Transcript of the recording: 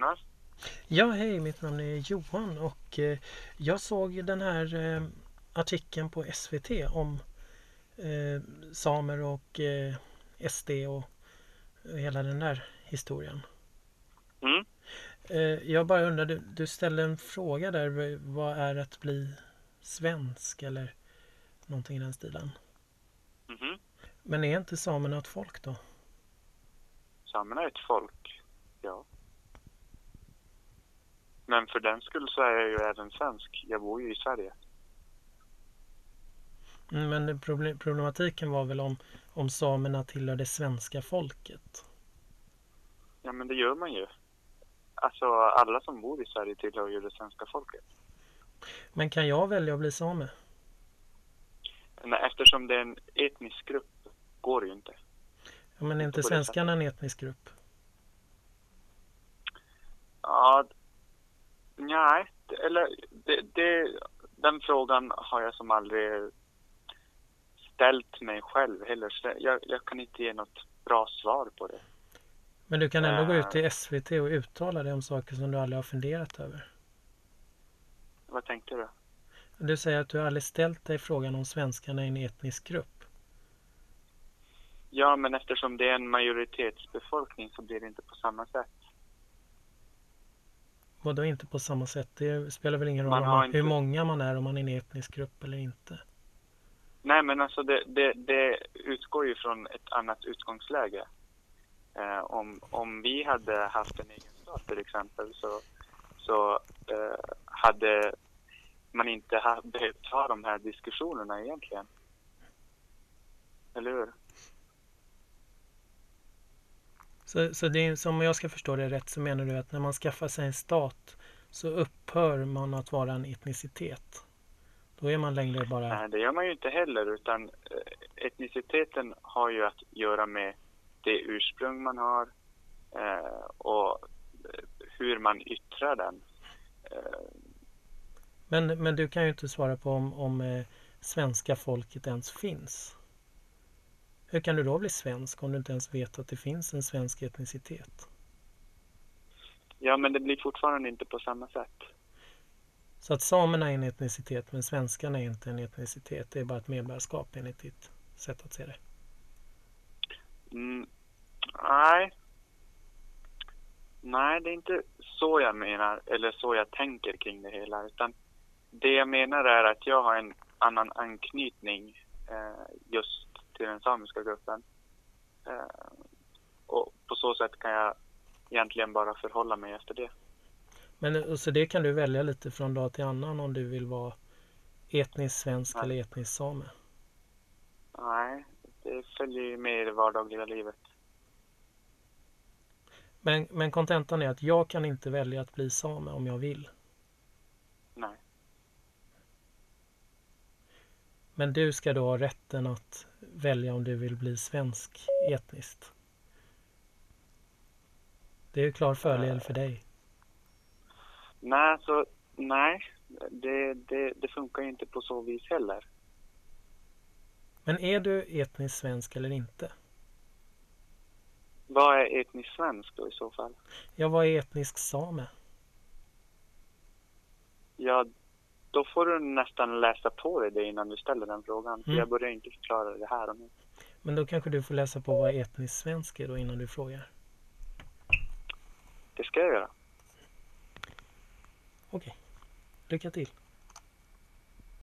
Jonas. Ja, hej, mitt namn är Johan och eh, jag såg den här eh, artikeln på SVT om eh, samer och SD och hela den där historien. Mm. Jag bara undrar, du, du ställde en fråga där. Vad är att bli svensk eller någonting i den stilen? Mhm. Men är inte samerna ett folk då? Samerna är ett folk, ja. Men för den skull så är jag ju även svensk. Jag bor ju i Sverige. Mm, Men problematiken var väl om, om samerna tillhör det svenska folket? Ja, men det gör man ju. Alltså, alla som bor i Sverige tillhör ju det svenska folket. Men kan jag välja att bli same? Men eftersom det är en etnisk grupp går det ju inte. Ja, men är inte svenskarna en etnisk grupp? Ja, nej, eller det, det, den frågan har jag som aldrig ställt mig själv heller. Så jag, jag kan inte ge något bra svar på det. Men du kan ändå gå Eh. ut i SVT och uttala dig om saker som du aldrig har funderat över. Vad tänkte du? Du säger att du aldrig ställt dig frågan om svenskarna är en etnisk grupp. Ja, men eftersom det är en majoritetsbefolkning så blir det inte på samma sätt. Och då inte på samma sätt. Det spelar väl ingen roll man, inte- hur många man är om man är en etnisk grupp eller inte. Nej, men alltså det, det, det utgår ju från ett annat utgångsläge. Eh, om, om vi hade haft en egen stat till exempel så, så eh, hade man inte ha, behövt ha de här diskussionerna egentligen. Eller hur? Så, så det är, som jag ska förstå det rätt så menar du att när man skaffar sig en stat så upphör man att vara en etnicitet. Då är man längre bara... Nej, det gör man ju inte heller utan eh, etniciteten har ju att göra med det ursprung man har eh, och eh, hur man yttrar den. Eh, Men, men du kan ju inte svara på om, om eh, svenska folket ens finns. Hur kan du då bli svensk om du inte ens vet att det finns en svensk etnicitet? Ja, men det blir fortfarande inte på samma sätt. Så att samerna är en etnicitet men svenskarna är inte en etnicitet. Det är bara ett medborgarskap enligt ditt sätt att se det. Mm, nej. Nej, det är inte så jag menar, eller så jag tänker kring det hela. Utan det jag menar är att jag har en annan anknytning eh, just till den samiska gruppen. Eh, och på så sätt kan jag egentligen bara förhålla mig efter det. Men eh, så det kan du välja lite från dag till annan om du vill vara etnisk svensk Ja. eller etnisk same. Nej, det följer ju med i det vardagliga livet. Men, men kontentan är att jag kan inte välja att bli same om jag vill. Nej. Men du ska då ha rätten att välja om du vill bli svensk etniskt. Det är ju klar fördel för dig. Nej, så nej. Det, det, det funkar ju inte på så vis heller. Men är du etnisk svensk eller inte? Vad är etnisk svensk då i så fall? Jag var etnisk same. Ja, då får du nästan läsa på dig det innan du ställer den frågan. För Mm. jag börjar inte förklara det här och nu. Men då kanske du får läsa på vad etnisk svensk är då innan du frågar. Det ska jag göra. Okej. Lycka till.